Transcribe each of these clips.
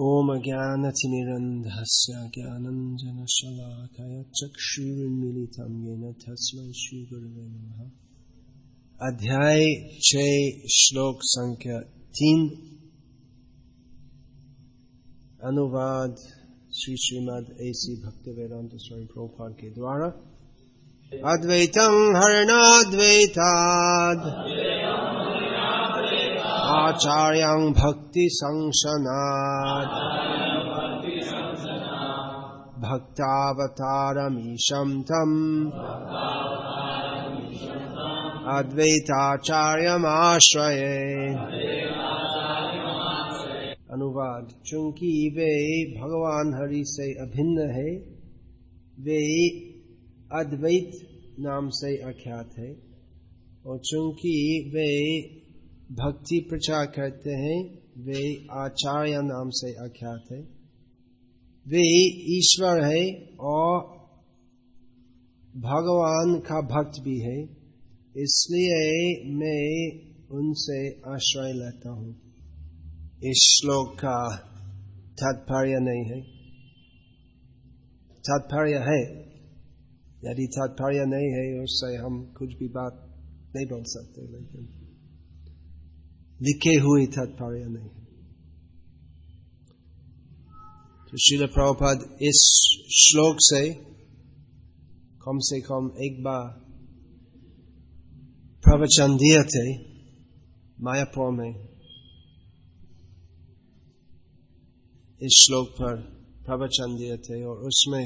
ॐ ज्ञानतिमिरन्धस्य ज्ञानञ्जनशलाकय चक्षुरुन्मिलितं येन तस्मै श्रीगुरुवे नमः। अध्याय छ, श्लोक संख्या तीन। अनुवाद श्री श्रीमद ऐसी भक्त वेदांत स्वामी प्रोपाल के द्वारा। अद्वैतं हरणाद्वैताद् आचार्यं भक्तिसंशनात्। भक्तावतारमीशं तम्। अद्वैताचार्यमाश्रये। अनुवाद, चूँकि वे भगवान हरि से अभिन्न है, वे अद्वैत नाम से आख्यात है, और चूँकि वे भक्ति प्रचार करते हैं, वे आचार्य नाम से आख्यात है। वे ईश्वर है और भगवान का भक्त भी है, इसलिए मैं उनसे आश्रय लेता हूँ। इस श्लोक का तात्पर्य नहीं है। तात्पर्य है। यदि तात्पर्य नहीं है, उससे हम कुछ भी बात नहीं बोल सकते, लेकिन लिखे हुए तात्पर्य नहीं तो शिल प्रभुपद इस श्लोक से कम से कम एक बार प्रवचन दिए थे मायापुर में इस श्लोक पर प्रवचन दिए थे और उसमें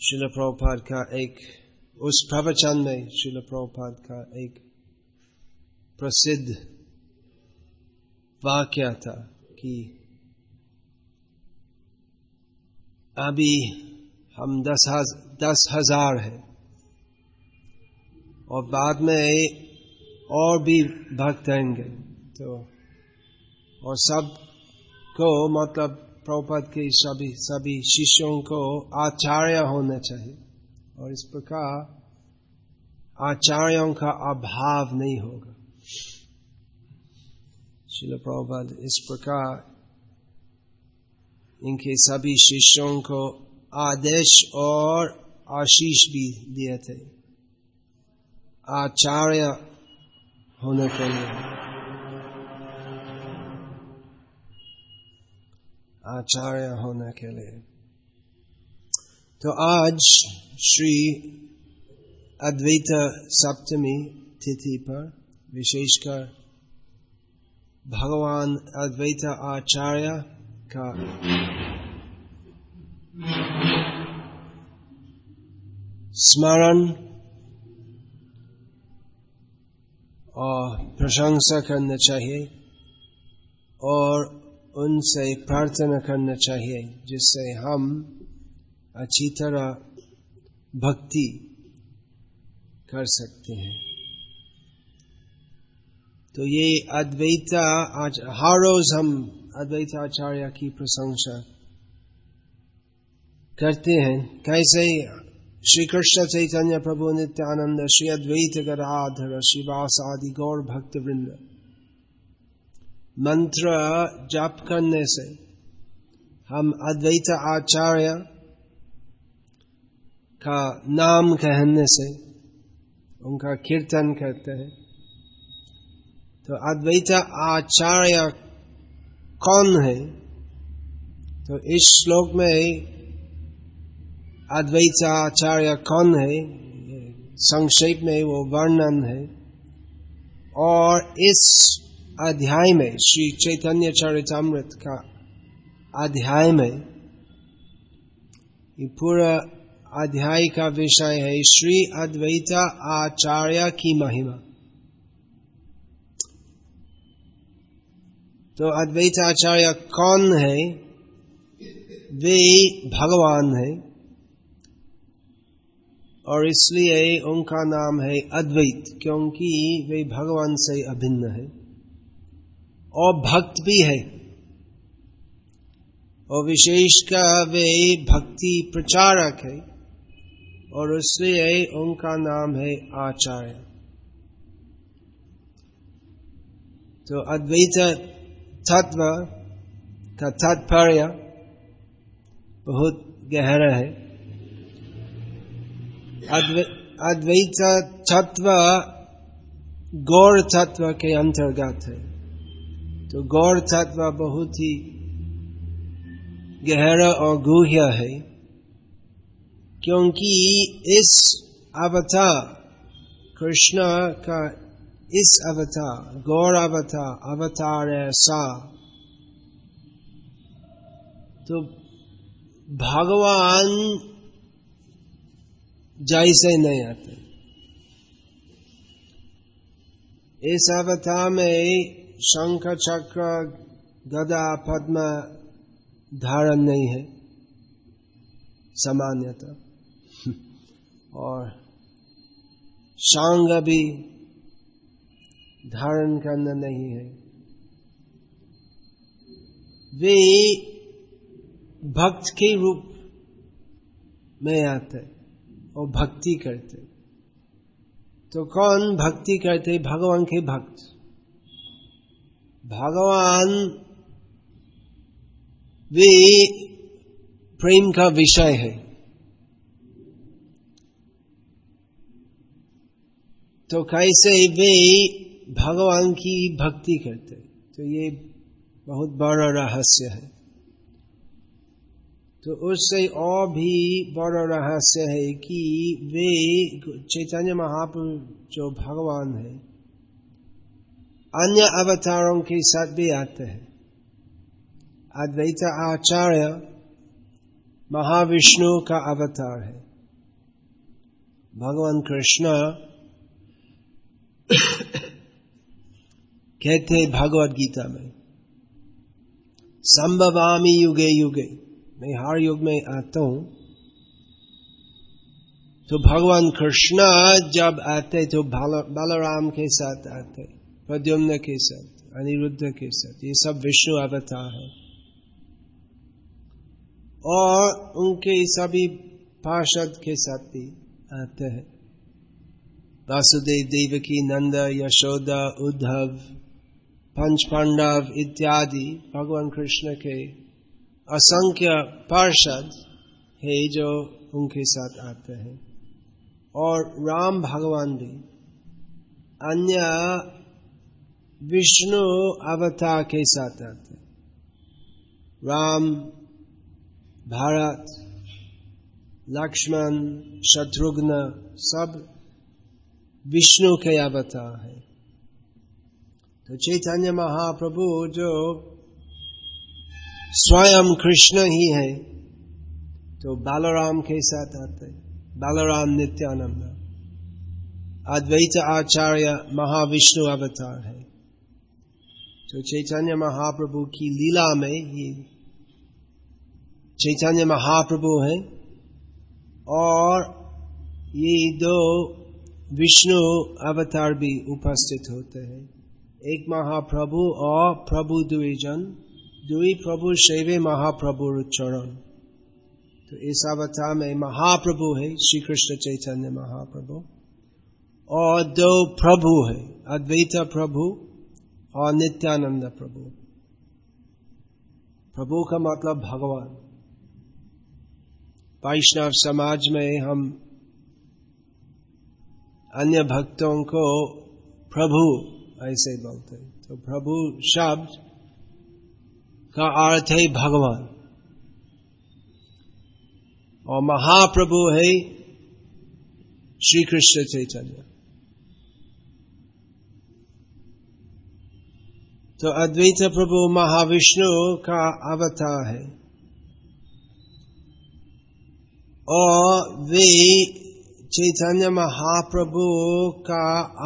शिल प्रभुपाद का एक उस प्रवचन में शिल प्रभुपाद का एक प्रसिद्ध वाक्य था कि अभी हम दस हज, दस हज़ार है। और बाद में और भी भक्त आएँगे। तो और सबको मतलब प्रभुपद के सभी सभी शिष्यों को आचार्य होना चाहिए। और इस प्रकार आचार्यों का अभाव नहीं होगा। शिल प्रभुपद इस प्रकार इनके सभी शिष्यों को आदेश और आशीष भी दिए थे आचार्य होने के लिए आचार्य होने के लिए तो आज श्री अद्वैत सप्तमी तिथि पर विशेषकर भगवान अद्वैत आचार्य का स्मरण और प्रशंसा करना चाहिए और उनसे प्रार्थना करना चाहिए जिससे हम अच्छी तरह भक्ति कर सकते हैं तो ये अद्वैता हर रोज हम अद्वैत आचार्य की प्रशंसा करते हैं। कैसे श्री कृष्ण चैतन्य प्रभु नित्यानंद, श्री अद्वैत गराधर शिवास आदि गौर भक्त वृंद मंत्र जाप करने से हम अद्वैत आचार्य का नाम कहने से उनका कीर्तन करते हैं। तो अद्वैत आचार्य कौन है? तो इस श्लोक में अद्वैत आचार्य कौन है? संक्षेप में वो वर्णन है। और इस अध्याय में, श्री चैतन्य चरितमृत का अध्याय में, ये पूरा अध्याय का विषय है श्री अद्वैता आचार्य की महिमा। तो अद्वैत आचार्य कौन है? वे भगवान है। और इसलिए उनका नाम है अद्वैत, क्योंकि वे भगवान से अभिन्न है। और भक्त भी है। और विशेषकर वे भक्ति प्रचारक है। और इसलिए उनका नाम है आचार्य। तो अद्वैत तत्व का तात्पर्य बहुत गहरा है। अद्वैत तत्व गौर तत्व के अंतर्गत है। तो गौर तत्व बहुत ही गहरा और गुह्य है, क्योंकि इस अवतार कृष्ण का इस अवतार, गौर अवतार अवतार ऐसा तो भगवान जैसे नहीं आते। इस अवतार में शंख, चक्र, गदा, पद्म धारण नहीं है। सामान्यतः। और शांग भी धारण करना नहीं है। वे भक्त के रूप में आते और भक्ति करते। तो कौन भक्ति करते? भगवान के भक्त। भगवान वे प्रेम का विषय है। तो कैसे वे भगवान की भक्ति करते तो ये बहुत बड़ा रहस्य है। तो उससे और भी बड़ा रहस्य है कि वे चैतन्य महापुरुष जो भगवान है, अन्य अवतारों के साथ भी आते हैं। अद्वैत आचार्य महाविष्णु का अवतार है। भगवान कृष्ण कहते भगवत गीता में, संभवामी युगे युगे, मैं हर युग में आता हूँ। तो भगवान कृष्ण जब आते तो बलराम के साथ आते प्रद्युम्न के साथ, अनिरुद्ध के साथ, ये सब विष्णु अवतार है। और उनके सभी पार्षद के साथ भी आते हैं। वासुदेव, देवकी, नंद, यशोदा, उद्धव पंच पांडव इत्यादि भगवान कृष्ण के असंख्य पार्षद है जो उनके साथ आते हैं और राम भगवान भी अन्य विष्णु अवतार के साथ आते हैं राम भारत लक्ष्मण शत्रुघ्न सब विष्णु के अवतार है तो चैतन्य महाप्रभु जो स्वयं कृष्ण ही है तो बालराम के साथ आते बालराम नित्यानंद। अद्वैत आचार्य महाविष्णु अवतार है। तो चैतन्य महाप्रभु की लीला में ये चैतन्य महाप्रभु है और ये दो विष्णु अवतार भी उपस्थित होते हैं। एक महाप्रभु और प्रभु द्विजन दुई प्रभु शैव महाप्रभु चरण तो इस अवतार में महाप्रभु है श्री कृष्ण चैतन्य महाप्रभु और दो प्रभु है अद्वैत प्रभु और नित्यानंद प्रभु प्रभु का मतलब भगवान वैष्णव समाज में हम अन्य भक्तों को प्रभु ऐसे बोलते तो प्रभु शब्द का अर्थ है भगवान। और महाप्रभु है श्री कृष्ण चैतन्य। तो अद्वैत प्रभु महाविष्णु का अवतार है। और वे चैतन्य महाप्रभु का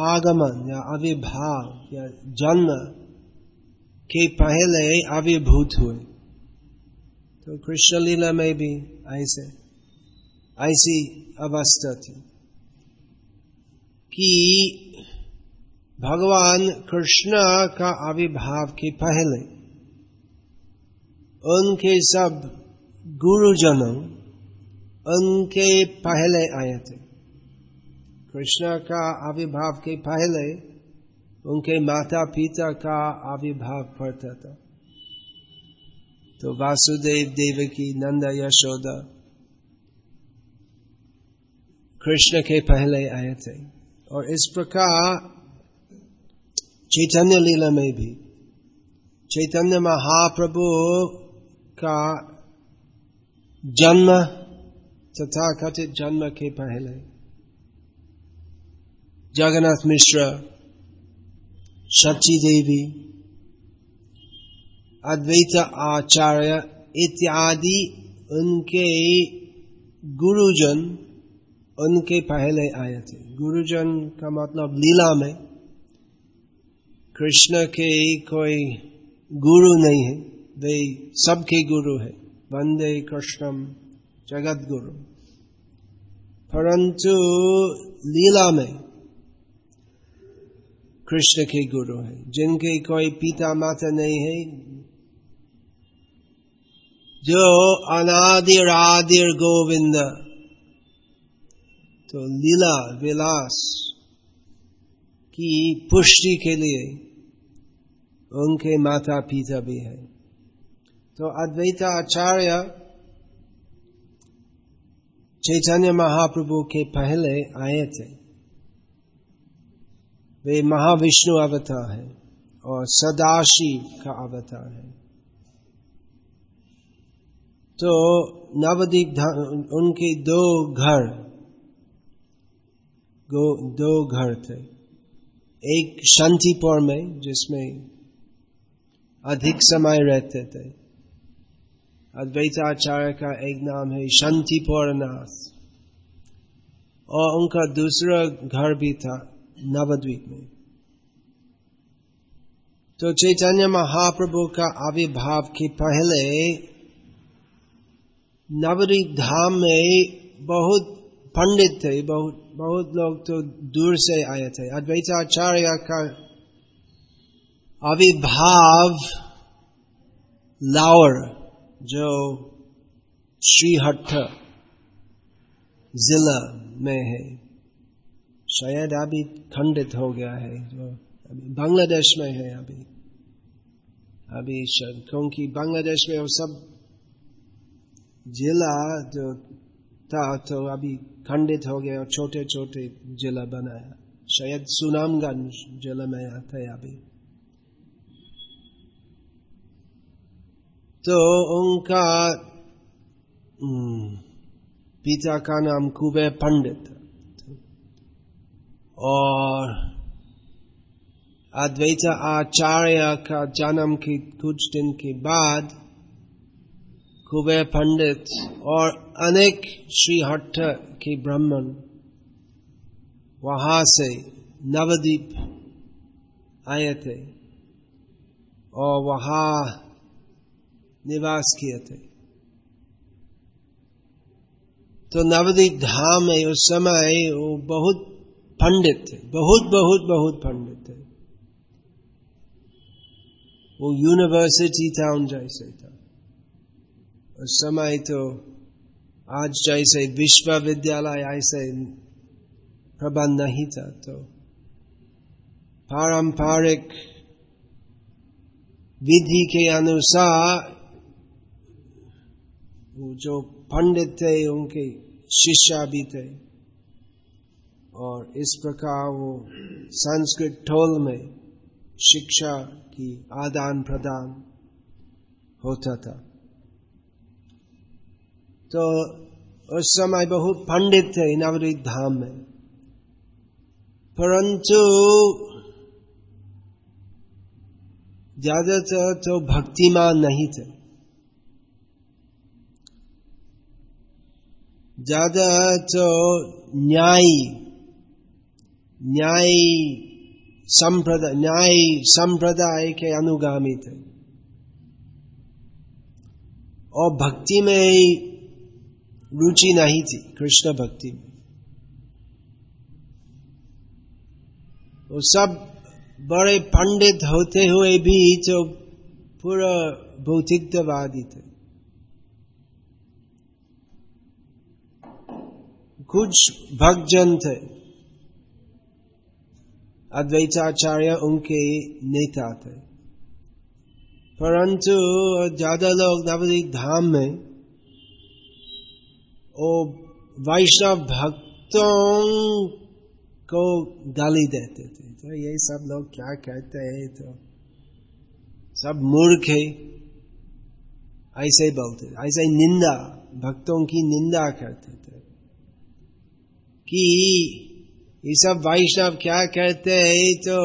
आगमन या अविभाव या जन्म के पहले अभिभूत हुए। तो कृष्ण लीला में भी ऐसे, ऐसी अवस्था थी कि भगवान कृष्ण का आविर्भाव के पहले उनके सब गुरुजनों उनके पहले आए थे। कृष्ण का आविर्भाव के पहले उनके माता पिता का आविर्भाव पड़ता था। तो वासुदेव देव की नंद यशोदा कृष्ण के पहले आए थे। और इस प्रकार चैतन्य लीला में भी, चैतन्य महाप्रभु का जन्म तथा कथित जन्म के पहले जगन्नाथ मिश्र शची देवी अद्वैत आचार्य इत्यादि उनके गुरुजन उनके पहले आए थे गुरुजन का मतलब लीला में कृष्ण के कोई गुरु नहीं है वे सबके गुरु है वंदे कृष्णम जगत गुरु परंतु लीला में कृष्ण के गुरु है, जिनके कोई पिता माता नहीं है। जो अनादिर आदिर गोविंद तो लीला विलास की पुष्टि के लिए उनके माता पिता भी है। तो अद्वैत आचार्य चैतन्य महाप्रभु के पहले आए थे। वे महाविष्णु अवतार है और सदाशिव का अवतार है। तो नवदीप उनके दो घर दो घर थे। एक शांतिपुर में, जिसमें अधिक समय रहते थे। अद्वैताचार्य का एक नाम है शांतिपुर नाथ। और उनका दूसरा घर भी था नवद्वीप में। तो चैतन्य महाप्रभु का आविर्भाव के पहले नवरी धाम में बहुत पंडित थे, बहुत बहुत लोग तो दूर से आए थे। अद्वैताचार्य का आविर्भाव लावर जो श्रीहट्ट जिला में है। शायद अभी खंडित हो गया है, जो अभी बांग्लादेश में है अभी। अभी क्योंकि बांग्लादेश में वो सब जिला जो था तो अभी खंडित हो गया और छोटे छोटे जिला बनाया शायद सुनामगंज जिला में आता है अभी। तो उनका पिता का नाम कुबे पंडित। और अद्वैत आचार्य का जन्म के कुछ दिन के बाद कुबेर पंडित और अनेक श्रीहट्ट के ब्राह्मण वहाँ से नवद्वीप आए थे और वहाँ निवास किए थे। तो नवद्वीप धाम में उस समय वो बहुत पंडित थे, बहुत बहुत बहुत पंडित थे। वो यूनिवर्सिटी टाउन जैसे था। उस समय तो आज जैसे विश्वविद्यालय ऐसे प्रबंध नहीं था तो पारंपरिक विधि के अनुसार वो जो पंडित थे, उनके शिष्य भी थे। और इस प्रकार वो संस्कृत ठोल में शिक्षा की आदान प्रदान होता था। तो उस समय बहुत पंडित थे नवरीत धाम में। परंतु ज़्यादातर तो भक्तिमान नहीं थे। ज़्यादा तो न्यायी न्याय संप्रदाय न्याय संप्रदाय के अनुगामी थे और भक्ति में रुचि नहीं थी, कृष्ण भक्ति में। वो सब बड़े पंडित होते हुए भी जो पूरा भौतिकवादी थे। कुछ भक्तजन थे। अद्वैताचार्य उनके नेता थे। परंतु ज़्यादा लोग नवदीप धाम में वो वैष्णव भक्तों को गाली देते थे। तो ये सब लोग क्या कहते हैं? तो सब मूर्ख है। ऐसे ही बोलते थे। ऐसे ही निंदा, भक्तों की निंदा करते थे कि ये सब वैष्णव क्या कहते हैं तो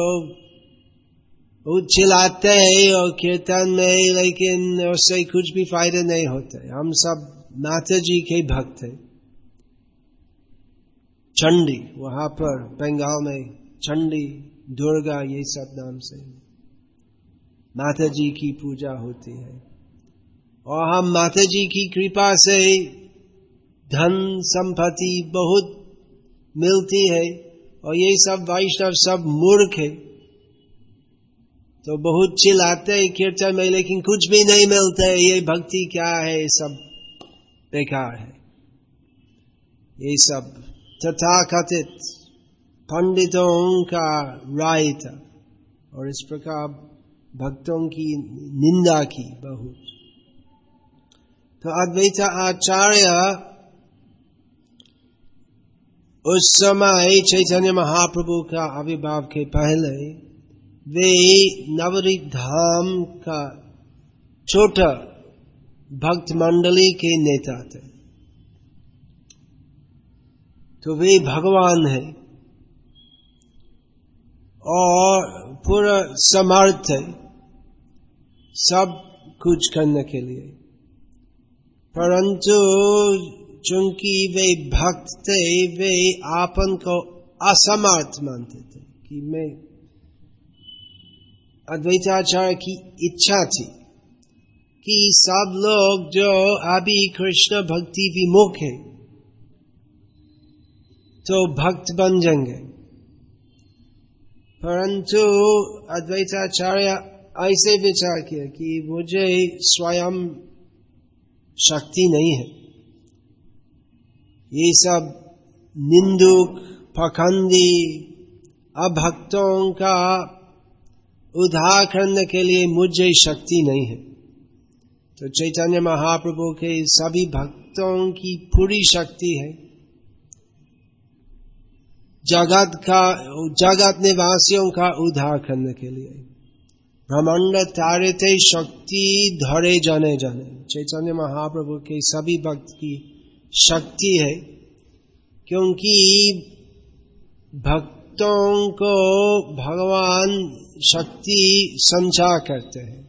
चिल्लाते हैं और कीर्तन में, लेकिन उससे कुछ भी फ़ायदे नहीं होते। हम सब माता जी के भक्त हैं। चंडी, वहाँ पर बंगाल में चंडी, दुर्गा, ये सब नाम से माता जी की पूजा होती है। और हम माता जी की कृपा से धन संपत्ति बहुत मिलती है। और ये सब वैष्णव सब मूर्ख है। तो बहुत चिल्लाते हैं कीर्तन में, लेकिन कुछ भी नहीं मिलता ये भक्ति क्या है? ये सब बेकार है। ये सब तथा कथित पंडितों का राय था। और इस प्रकार भक्तों की निंदा की बहुत। तो अद्वैत आचार्य उस समय चैतन्य महाप्रभु का आविर्भाव के पहले वे नवरी धाम का छोटा भक्त मंडली के नेता थे। तो वे भगवान है और पूरा समर्थ है सब कुछ करने के लिए। परंतु चूँकि वे भक्त थे वे आपन को असमर्थ मानते थे कि मैं अद्वैताचार्य की इच्छा थी कि सब लोग जो अभी कृष्ण भक्ति विमुख है तो भक्त बन जाएँगे। परंतु अद्वैताचार्य ऐसे विचार किया कि मुझे स्वयं शक्ति नहीं है। ये सब निंदुक, पखंडी, अभक्तों का उद्धार करने के लिए मुझे शक्ति नहीं है। तो चैतन्य महाप्रभु के सभी भक्तों की पूरी शक्ति है। जगत का, जगत निवासियों का उद्धार करने के लिए। ब्रह्मांड तारे शक्ति धरे जाने जाने। चैतन्य महाप्रभु के सभी भक्त की शक्ति है, क्योंकि भक्तों को भगवान शक्ति संचार करते हैं।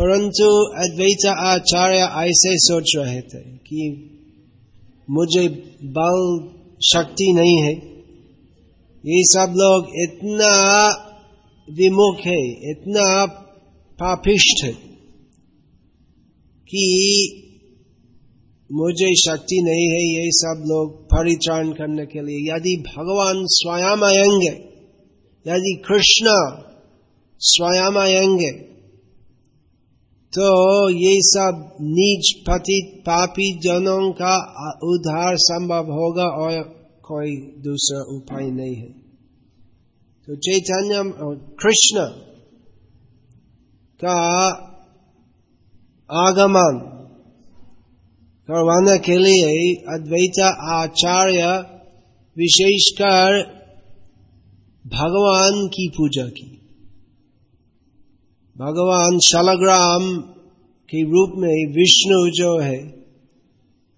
परंतु अद्वैत आचार्य ऐसे सोच रहे थे कि मुझे बल शक्ति नहीं है। ये सब लोग इतना विमुख है, इतना पापिष्ट है कि मुझे शक्ति नहीं है ये सब लोग परिचारण करने के लिए। यदि भगवान स्वयं आएँगे यदि कृष्ण स्वयं आएँगे तो ये सब नीच पतित पापी जनों का उद्धार संभव होगा और कोई दूसरा उपाय नहीं है। तो चैतन्य कृष्ण का आगमन करवाने के लिए अद्वैत आचार्य विशेषकर भगवान की पूजा की। भगवान शालग्राम के रूप में विष्णु जो है,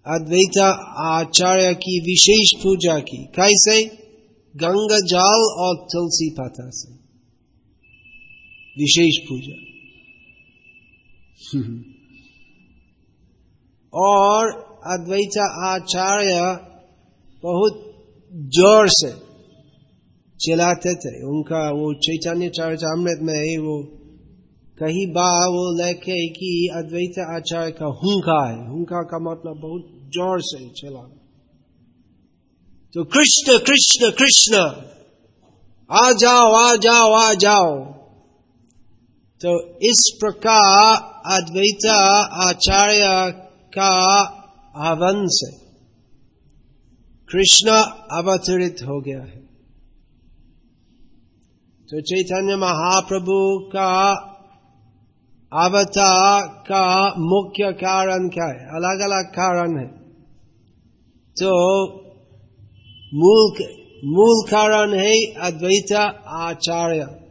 अद्वैत आचार्य की विशेष पूजा की। कैसे? गंगा जल और तुलसी पाता से। विशेष पूजा। और अद्वैत आचार्य बहुत ज़ोर से चिल्लाते थे। उनका वो चैतन्य चरितमृत में वो कहीं बा वो लेके कि अद्वैत आचार्य का हुंका है। हुंका का मतलब बहुत ज़ोर से चला तो कृष्ण कृष्ण कृष्ण, आ जाओ आ जाओ आ जाओ। तो इस प्रकार अद्वैत आचार्य का आवन से कृष्ण अवतरित हो गया है। तो चैतन्य महाप्रभु का अवतार का मुख्य कारण क्या है? अलग अलग कारण है। तो मूल मूल कारण है अद्वैत आचार्य।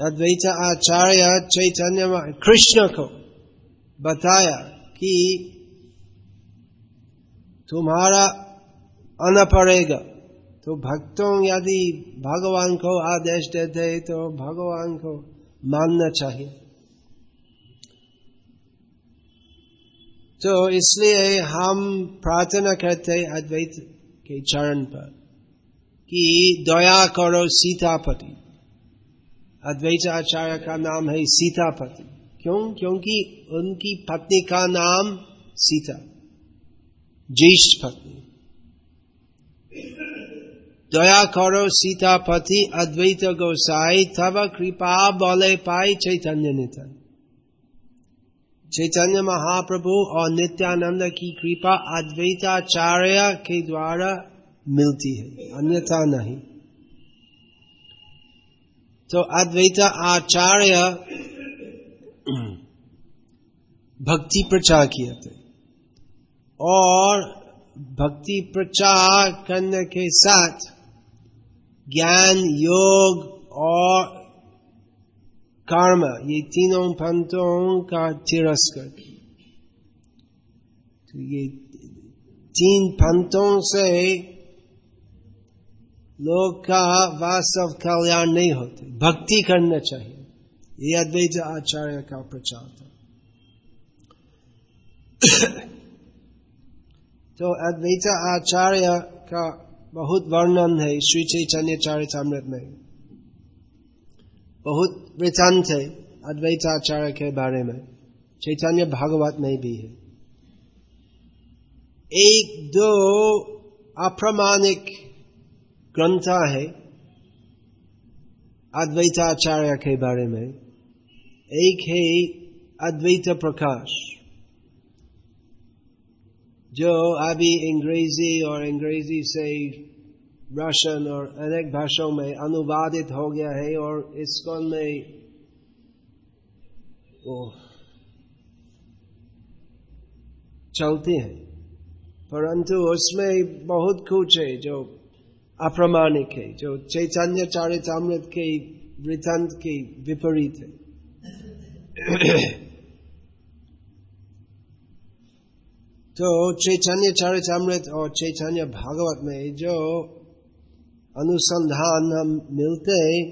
अद्वैत आचार्य चैतन्य कृष्ण को बताया कि तुम्हारा आना पड़ेगा तो भक्तों यदि भगवान को आदेश देते तो भगवान को मानना चाहिए तो इसलिए हम प्रार्थना करते अद्वैत के चरण पर कि दया करो सीतापति अद्वैत आचार्य का नाम है सीतापति। क्यों? क्योंकि उनकी पत्नी का नाम सीता। ज्येष्ठ पत्नी। दया करो सीतापति, अद्वैत गोसाई तब कृपा बोले पाई चैतन्य नितन। चैतन्य महाप्रभु और नित्यानंद की कृपा अद्वैताचार्य के द्वारा मिलती है। अन्यथा नहीं। तो अद्वैत आचार्य भक्ति प्रचार किए थे। और भक्ति प्रचार करने के साथ ज्ञान, योग और कर्म, ये तीनों पंथों का तिरस्कर तो ये तीन पंथों से लोग का वास्तव कल्याण नहीं होते। भक्ति करना चाहिए। ये अद्वैत आचार्य का प्रचार था। तो अद्वैत आचार्य का बहुत वर्णन है श्री चैतन्य चारितमृत में। बहुत वृतांत है अद्वैत आचार्य के बारे में। चैतन्य भागवत में भी है। एक दो अप्रमाणिक ग्रंथ है अद्वैताचार्य के बारे में। एक है अद्वैत प्रकाश, जो अभी अंग्रेज़ी और अंग्रेज़ी से रशियन और अनेक भाषाओं में अनुवादित हो गया है और इसको में, वो चलते हैं। परंतु उसमें बहुत कुछ है जो अप्रमाणिक है, जो चैतन्य चारितामृत के वृतांत के विपरीत है। तो चैतन्य चारितामृत और चैतन्य भागवत में जो अनुसंधान हम मिलते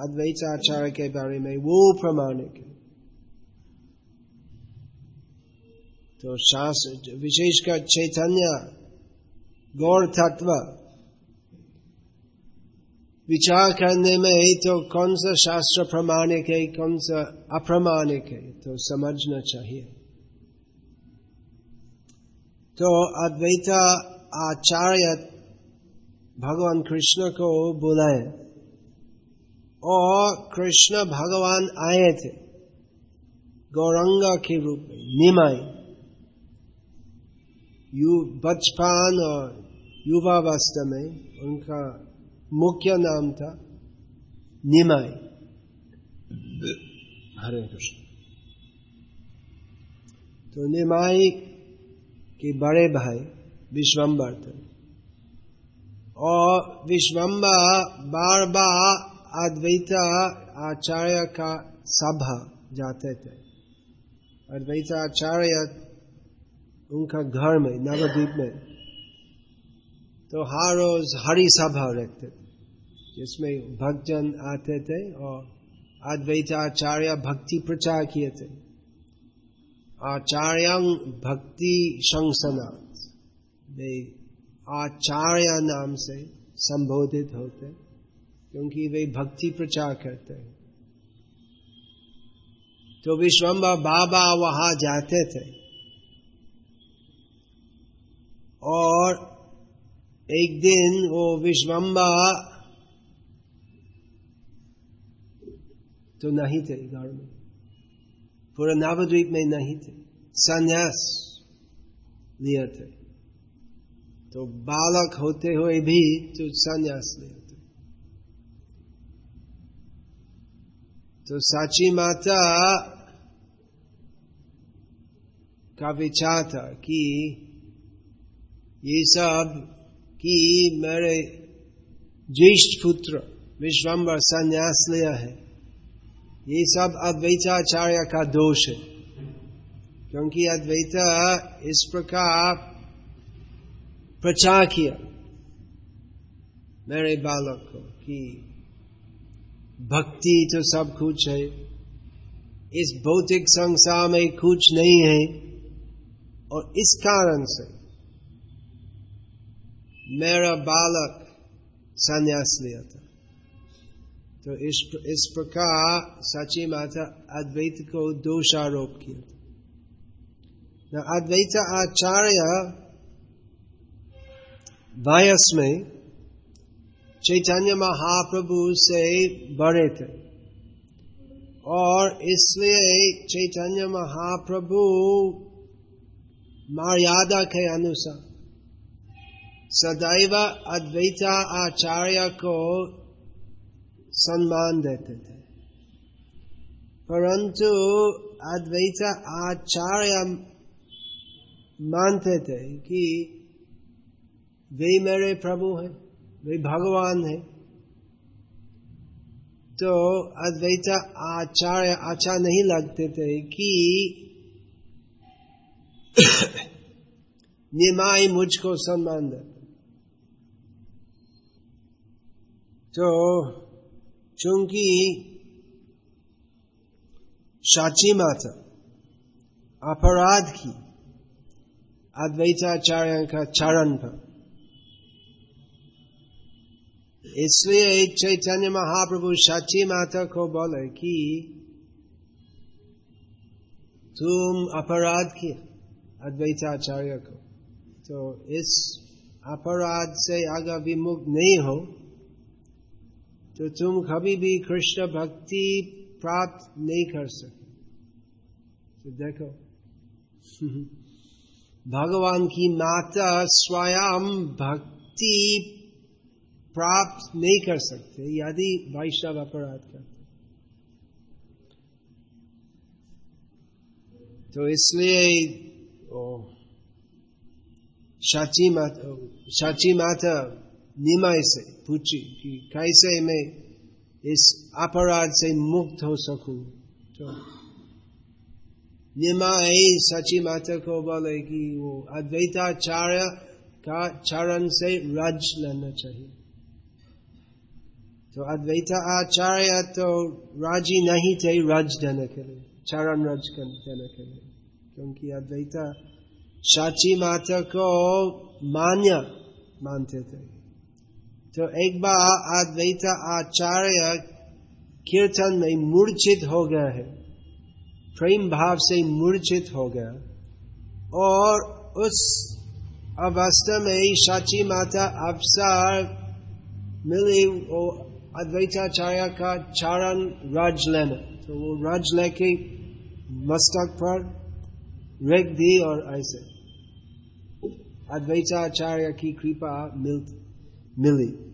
अद्वैत आचार्य के बारे में, वो प्रमाणिक है। तो शास्त्र, विशेषकर चैतन्य गौर तत्व विचार करने में तो कौन सा शास्त्र प्रमाणिक है कौन सा अप्रमाणिक है तो समझना चाहिए। तो अद्वैत आचार्य भगवान कृष्ण को बुलाए, और कृष्ण भगवान आए थे, गौरंगा के रूप में, निमाई। यु बचपन और युवावस्था में उनका मुख्य नाम था निमाई। हरे कृष्ण। तो निमाई के बड़े भाई विश्वम्बर थे। और विश्वम्बर बार बार अद्वैत आचार्य का सभा जाते थे। अद्वैत आचार्य उनका घर में नवद्वीप में। तो हर रोज हरी सभा रखते थे। जिसमें भक्तजन आते थे और अद्वैत आचार्य भक्ति प्रचार किए थे। आचार्य भक्ति संसनाथ वे आचार्य नाम से संबोधित होते, क्योंकि वे भक्ति प्रचार करते हैं। तो विश्वम्बा बाबा वहाँ जाते थे और एक दिन वो विश्वम्बा तो नहीं थे घर में। पूरा नवद्वीप में नहीं थे। संन्यास लिए थे। तो बालक होते हुए भी तो संन्यास लिए थे। तो साची माता का विचार था कि ये सब कि मेरे ज्येष्ठ पुत्र विश्वम्बर संन्यास लिया है। ये सब अद्वैताचार्य का दोष है। क्योंकि अद्वैता इस प्रकार प्रचार किया मेरे बालक को कि। भक्ति तो सब कुछ है। इस भौतिक संसार में कुछ नहीं है। और इस कारण से मेरा बालक संन्यास लिया था। तो इस इस प्रकार सची माता अद्वैत को दोषारोप किया। अद्वैत आचार्य वायस में चैतन्य महाप्रभु से बड़े थे और इसलिए चैतन्य महाप्रभु मर्यादा के अनुसार सदैव अद्वैता आचार्य को सम्मान देते थे। परंतु अद्वैता आचार्य मानते थे कि वे मेरे प्रभु हैं, वे भगवान हैं। तो अद्वैता आचार्य अच्छा नहीं लगते थे कि निमाई मुझको सम्मान देते। तो चूँकि साची माता, अपराध की, अद्वैताचार्य का चरण पर। इसलिए चैतन्य महाप्रभु साची माता को बोले कि, तुम अपराध किया अद्वैताचार्य को। तो इस अपराध से अगर विमुख नहीं हो तो तुम कभी भी कृष्ण भक्ति प्राप्त नहीं कर सके। तो देखो। भगवान की माता स्वयं भक्ति प्राप्त नहीं कर सकते, यदि वैष्णव अपराध करते। तो इसलिए साची माता साची माता निमाय से पूछी कि कैसे मैं इस अपराध से मुक्त हो सकूँ तो निमाय सची माता को बोले कि वो अद्वैताचार्य का चरण से रज लेना चाहिए तो अद्वैता आचार्य तो राज़ी नहीं थे रज देने के लिए चरण रज देने के लिए क्योंकि अद्वैता साची माता को मान्य मानते थे तो एक बार अद्वैत आचार्य कीर्तन में मूर्छित हो गया है। प्रेम भाव से मूर्छित हो गया और उस अवस्था में साची माता अवसर मिली वो अद्वैताचार्य का चारण रज लेना। तो वो रज लेके मस्तक पर रेख दी और ऐसे अद्वैताचार्य की कृपा मिल, मिली।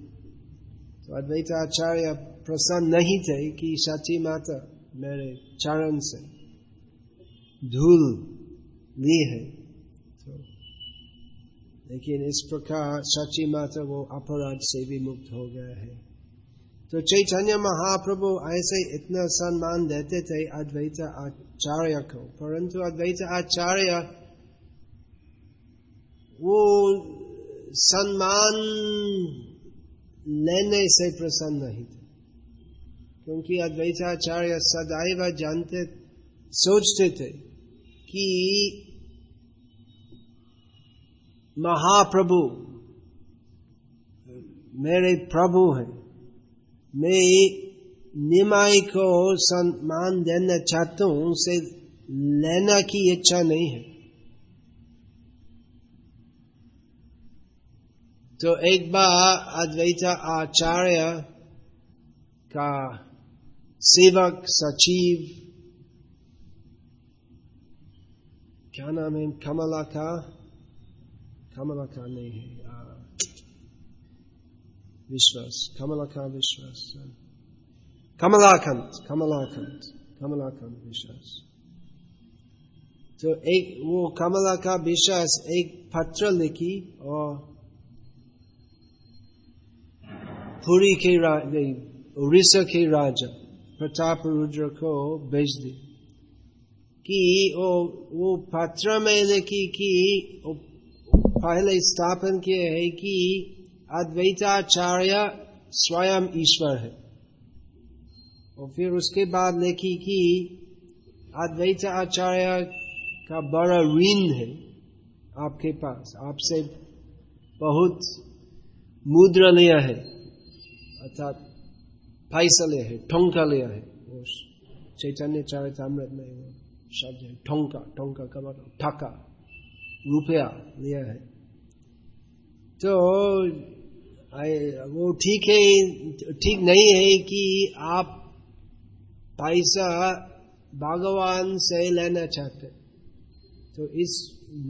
तो अद्वैत आचार्य प्रसन्न नहीं थे कि साची माता मेरे चरण से धूल ली है। तो लेकिन इस प्रकार सची माता वो अपराध से भी मुक्त हो गया है। तो चैतन्य महाप्रभु ऐसे इतना सम्मान देते थे अद्वैत आचार्य को, परंतु अद्वैत आचार्य वो सम्मान लेने से प्रसन्न नहीं थे। क्योंकि अद्वैताचार्य सदैव जानते, सोचते थे कि महाप्रभु, मेरे प्रभु हैं। मैं निमाई को सम्मान देना चाहता हूँ उसे लेना की इच्छा नहीं है। तो एक बार अद्वैत आचार्य का सेवक सचिव, क्या नाम है, कमला का? कमला का नहीं है विश्वास, कमला का विश्वास कमलाखंड कमलाखंड कमलाखंड विश्वास। तो एक, वो कमला का विश्वास एक पत्र लिखी और पुरी के उड़ीसा के राजा प्रताप रुद्र को भेज दी कि वो वो पत्र में लिखी कि पहले स्थापन किए है कि अद्वैताचार्य स्वयं ईश्वर है और फिर उसके बाद लिखी कि अद्वैत आचार्य का बड़ा ऋण है आपके पास आपसे बहुत मुद्रा लिया है अर्थात पैसा लिया है ठोंका लिया है वो चैतन्य चारितामृत में वो शब्द है, ठोंका ठोंका का मतलब ठका, रुपया लिया है तो वो ठीक है, ठीक नहीं है कि आप पैसा भगवान से लेना चाहते। तो इस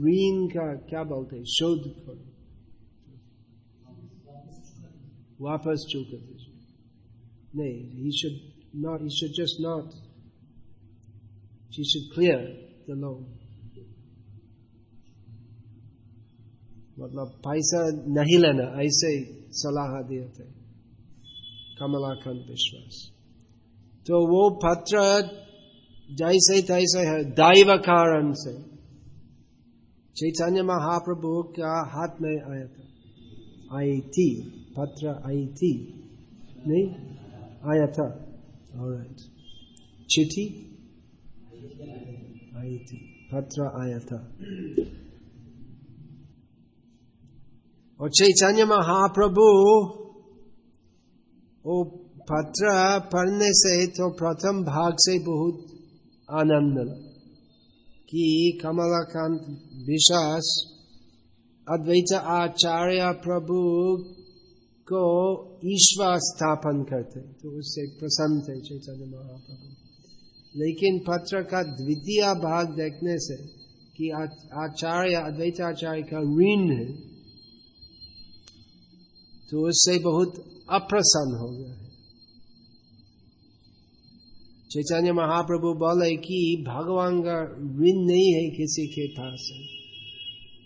ऋण का क्या बोलते हैं? शोध करो वापस चुका दीजिए। नहीं, he should not, he should just not she should clear the loan मतलब पैसा नहीं लेना, ऐसे सलाह दिए थे। कमलाखंड विश्वास। तो वो पत्र जैसे तैसे है, दैव कारण से। चैतन्य महाप्रभु का हाथ में आया था। आई थी। आई थी नहीं आया था और चिट्ठी आई थी पत्र आया था और चैतन्य महाप्रभु वो पत्र पढ़ने से तो प्रथम भाग से बहुत आनंद कि कमलाकांत विश्वास अद्वैत आचार्य प्रभु को ईश्वर स्थापन करते तो उससे प्रसन्न थे चैतन्य महाप्रभु। लेकिन पत्र का द्वितीय भाग देखने से कि आचार्य अद्वैत आचार्य का ऋण है तो उससे बहुत अप्रसन्न हो गया है। चैतन्य महाप्रभु बोले कि भगवान का ऋण नहीं है किसी के पास।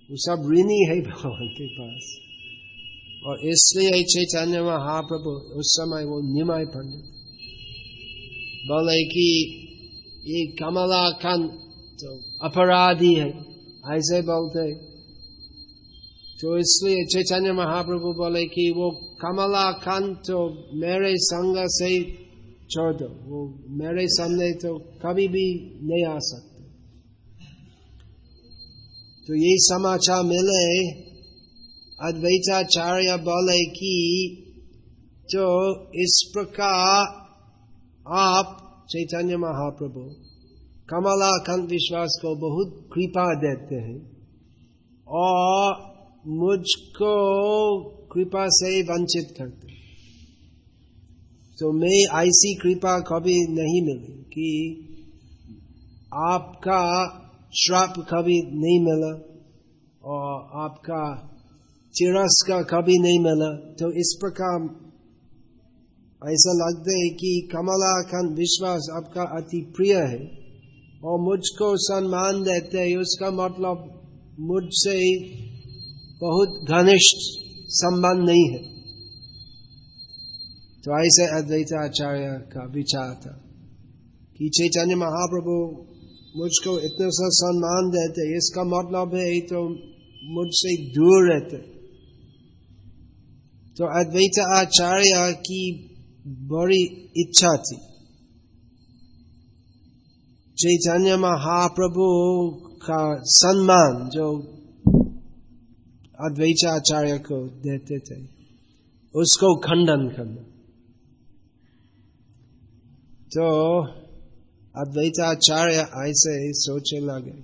वो सब ऋण है भगवान के पास। और इसलिए चैतन्य महाप्रभु उस समय वो निमाय पंडित। बोले कि ये कमला कंत तो अपराधी है, ऐसे बोलते तो इसलिए चैतन्य महाप्रभु बोले कि वो कमला कंत तो मेरे संग से छोड़ दो, वो मेरे सामने तो कभी भी नहीं आ सकते। तो ये समाचार मिले अद्वैताचार्य बोले कि तो इस प्रकार आप चैतन्य महाप्रभु कमला कंत विश्वास को बहुत कृपा देते हैं और मुझको कृपा से वंचित करते तो मैं ऐसी कृपा कभी नहीं मिली कि आपका श्राप कभी नहीं मिला और आपका का कभी नहीं मिला तो इस प्रकार ऐसा लगता है कि कमला खान विश्वास आपका अति प्रिय है और मुझको सम्मान देते है उसका मतलब मुझसे बहुत घनिष्ठ संबंध नहीं है तो ऐसे अद्वैत आचार्य का विचार था कि चैतन्य महाप्रभु मुझको इतना सा सम्मान देते इसका मतलब है तो मुझसे दूर रहते तो अद्वैत आचार्य की बड़ी इच्छा थी। चैतन्य महाप्रभु का सम्मान जो अद्वैताचार्य को देते थे, उसको खंडन करना। तो अद्वैताचार्य ऐसे सोचने लगे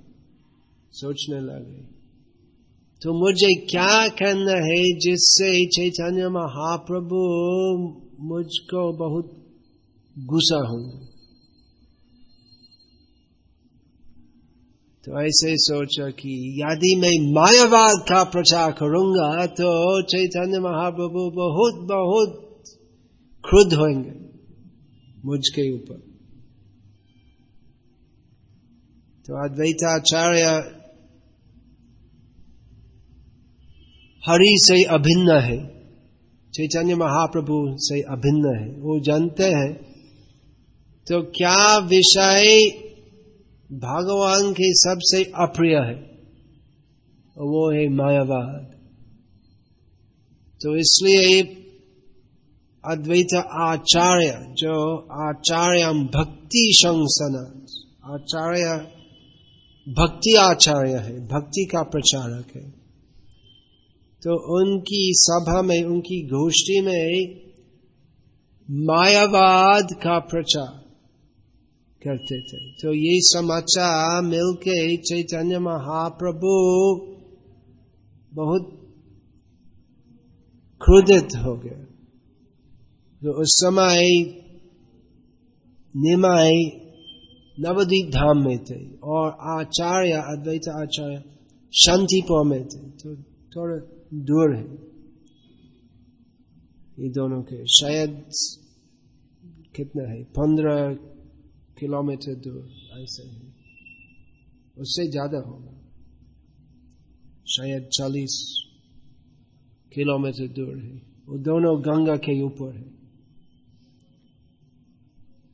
सोचने लगे। तो मुझे क्या करना है जिससे चैतन्य महाप्रभु मुझको बहुत गुस्सा होंगे तो ऐसे सोचा कि यदि मैं मायावाद का प्रचार करूँगा तो चैतन्य महाप्रभु बहुत बहुत क्रुद्ध होंगे मुझके ऊपर। तो अद्वैताचार्य हरि से अभिन्न है। चैतन्य महाप्रभु से अभिन्न है। वो जानते हैं। तो क्या विषय भगवान के सबसे अप्रिय है? वो है मायावाद। तो इसलिए अद्वैत आचार्य, जो आचार्य भक्ति शंसन, आचार्य, भक्ति आचार्य है, भक्ति का प्रचारक है। तो उनकी सभा में, उनकी गोष्ठी में मायावाद का प्रचार करते थे। तो ये समाचार मिलके चैतन्य महाप्रभु बहुत क्रोधित हो गया तो उस समय निमाय नवदीप धाम में थे और आचार्य, अद्वैत आचार्य शांतिपुर में थे। तो थोड़ा दूर है। ये दोनों के शायद कितना है? पंद्रह किलोमीटर दूर ऐसे है। उससे ज़्यादा होगा। शायद चालीस किलोमीटर दूर है। वो दोनों गंगा के ऊपर है।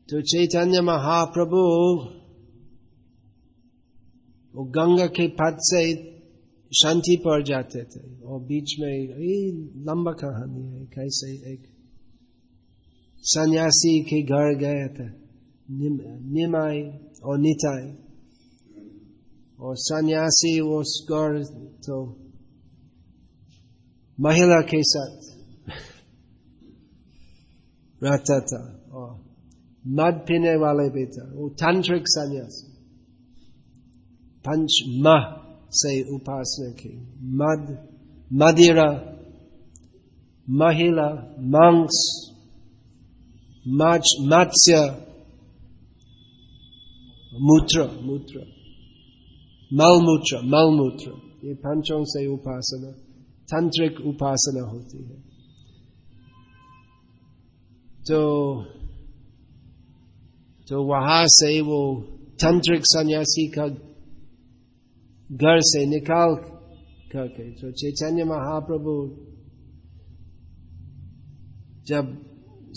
तो चैतन्य महाप्रभु, वो गंगा के पद से शांति पर जाते थे। और बीच में ये लंबा कहानी है कैसे एक सन्यासी के घर गए थे निम, निमाई और निताई। और सन्यासी वो घर तो महिला के साथ रहता था। और मद पीने वाले भी था। वो तांत्रिक सन्यासी। पंच मह से उपासना की मद मदिरा महिला मांस मत्स्य मूत्र मूत्र मलमूत्र मलमूत्र ये पंचों से उपासना तंत्रिक उपासना होती है तो तो वहाँ से वो तंत्रिक सन्यासी का घर से निकाल करके तो चैतन्य महाप्रभु जब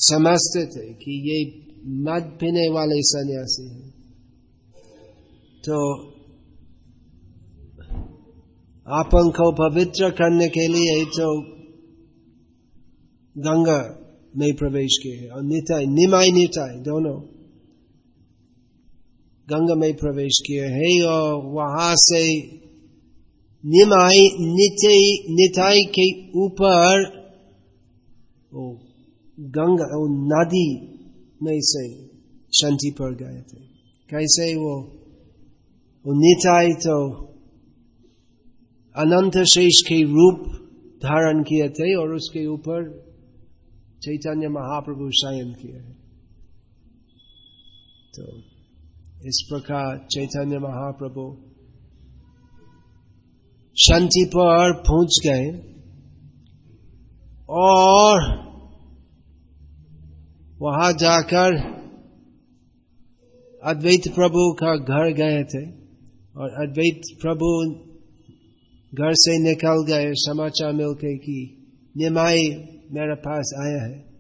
समझते थे कि ये मद पीने वाले सन्यासी हैं तो आपन को पवित्र करने के लिए तो गंगा में प्रवेश किए और निताई निमाई निताई दोनों गंगा में प्रवेश किए हैं, और वहाँ से निमाई, निताई निताई के ऊपर गंगा वो नदी में से शांति पर गए थे। कैसे वो वो निताई तो अनंत शेष के रूप धारण किए थे, और उसके ऊपर चैतन्य महाप्रभु शयन किए हैं। तो इस प्रकार चैतन्य महाप्रभु शांति पर पहुँच गए और वहाँ जाकर अद्वैत प्रभु का घर गए थे और अद्वैत प्रभु घर से निकल गए, समाचार मिलके कि निमाई मेरे पास आया है।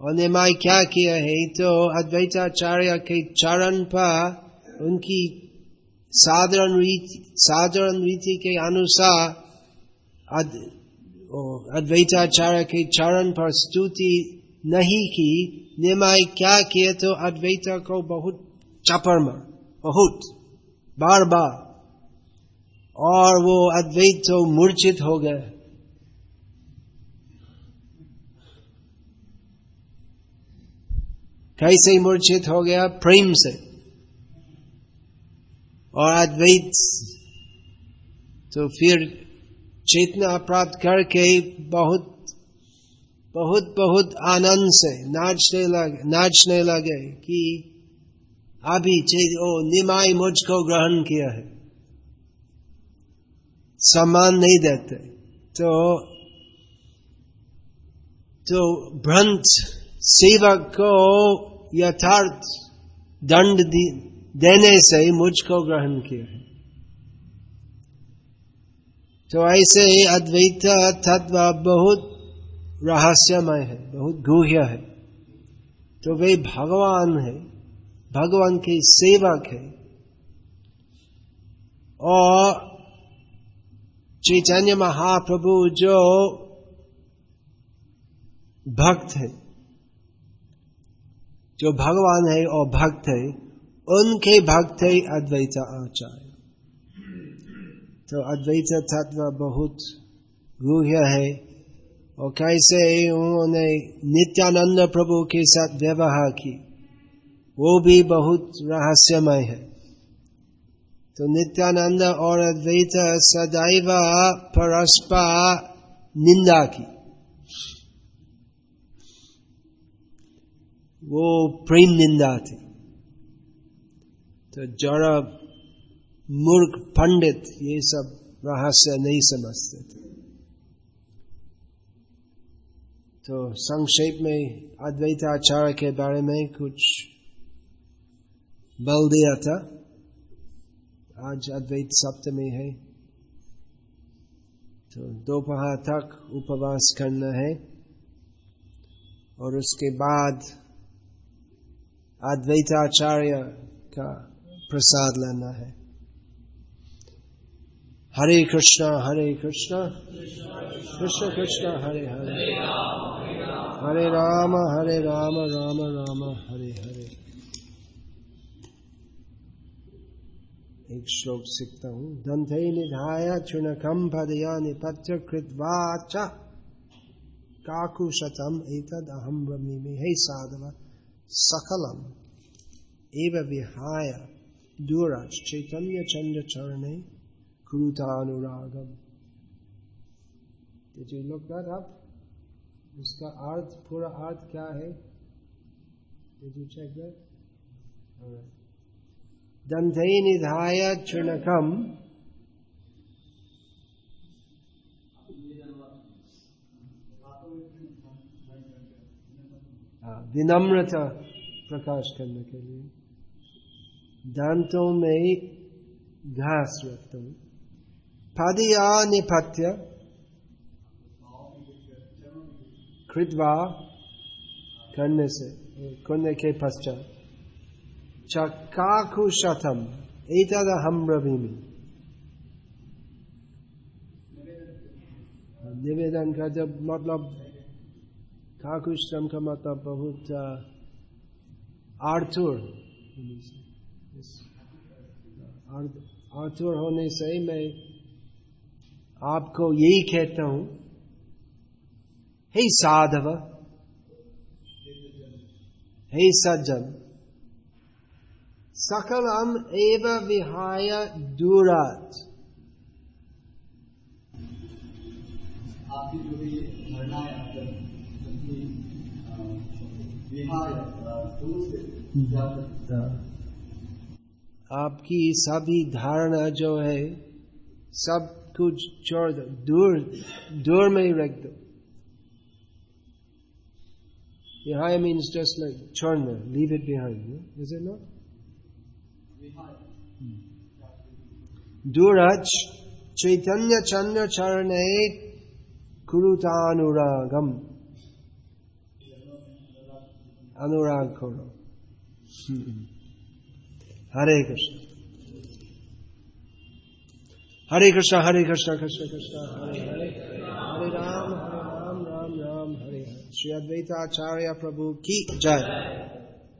और निमाई क्या किया है? तो अद्वैताचार्य के चरण पर उनकी साधारण रीति साधारण रीति के अनुसार अद्वैताचार्य के चरण पर स्तुति नहीं की, निमाय क्या किए तो अद्वैत को बहुत चपर बहुत बार बार और वो अद्वैत तो मूर्छित हो गए। कैसे मूर्छित हो गया? प्रेम से। और अद्वैत तो फिर चेतना प्राप्त करके बहुत बहुत बहुत आनंद से नाचने लगे नाचने लगे कि अभी ओ, निमाई मुझको ग्रहण किया है। सम्मान नहीं देते। तो तो भ्रंत सेवक को यथार्थ दंड देने से ही मुझको ग्रहण किया है। तो ऐसे ही अद्वैत तत्व बहुत रहस्यमय है, बहुत गुह्य है। तो वे भगवान है, भगवान के सेवक है। और चैतन्य महाप्रभु जो भक्त है, जो भगवान है और भक्त है उनके भक्त है अद्वैत आचार्य। तो अद्वैत तत्व बहुत गुह्य है और कैसे उन्होंने नित्यानंद प्रभु के साथ व्यवहार की, वो भी बहुत रहस्यमय है। तो नित्यानंद और अद्वैत सदैव परस्पर निंदा की। वो प्रेम निंदा थी। तो जरा मूर्ख, पंडित, ये सब रहस्य नहीं समझते थे। तो संक्षेप में अद्वैत आचार्य के बारे में कुछ बल दिया था। आज अद्वैत सप्तमी है। तो दोपहर तक उपवास करना है। और उसके बाद अद्वैताचार्य का प्रसाद लेना है। हरे कृष्णा हरे कृष्णा। कृष्ण कृष्ण, हरे हरे। हरे राम हरे राम राम राम, हरे हरे। एक श्लोक सीखता हूँ। दंथे निधाय चुनकम पदया निपत्य कृतवाच काकुशतम एतद अहम ब्रह्मी में हे साधव। सकलम एव विहाय। दूरज चैतन्य चंद्र चरण कुरुतानुरागम Did you look that up? उसका अर्थ पूरा अर्थ क्या है Did you check that? All right. दंधे निधाय चुनकम विनम्रता प्रकाश करने के लिए दांतों में घास रखता हूँ पदिया निपत्य कृतवा करने से करने के पश्चात चकाकुशतम एतद हम ब्रवीमि निवेदन का जब मतलब काकुशतम का मतलब बहुत आर्थुर आर्थुर होने से मैं आपको यही कहता हूँ हे साधव हे सज्जन सकलम एव विहाय दूरात। आपकी जो भी धारणा है विहाय दूर से आपकी सभी धारणा जो है सब कुछ छोड़ दो दूर दूर में ही रख दो means just like churna, leave it behind, no? is it not? दूरज चैतन्य चंद्र चरण कुरुतानुरागम अनुराग करो हरे कृष्ण। हरे कृष्ण हरे कृष्ण कृष्ण कृष्ण, हरे हरे। हरे राम हरे राम राम राम, हरे हरे। श्री अद्वैताचार्य प्रभु की जय।